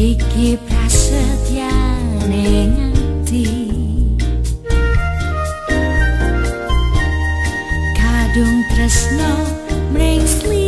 iki prasetyane ngati kadung tresno mringsli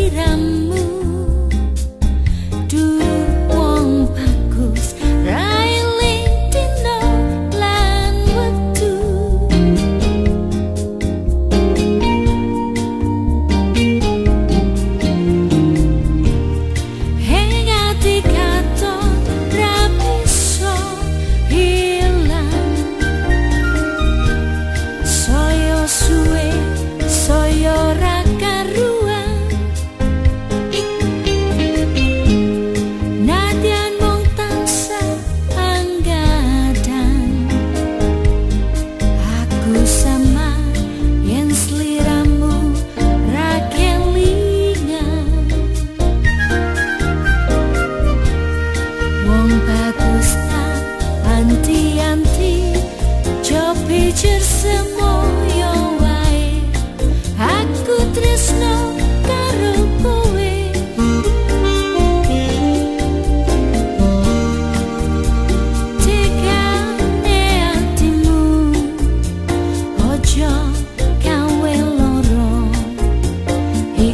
di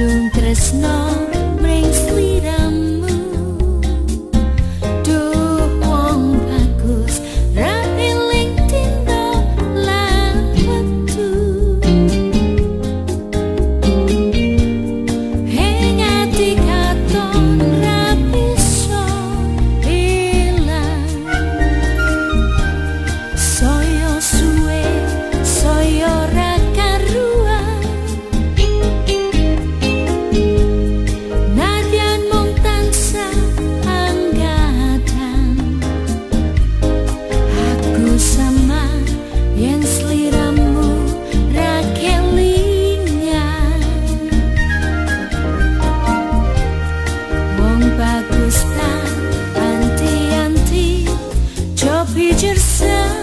Don't trust no sun.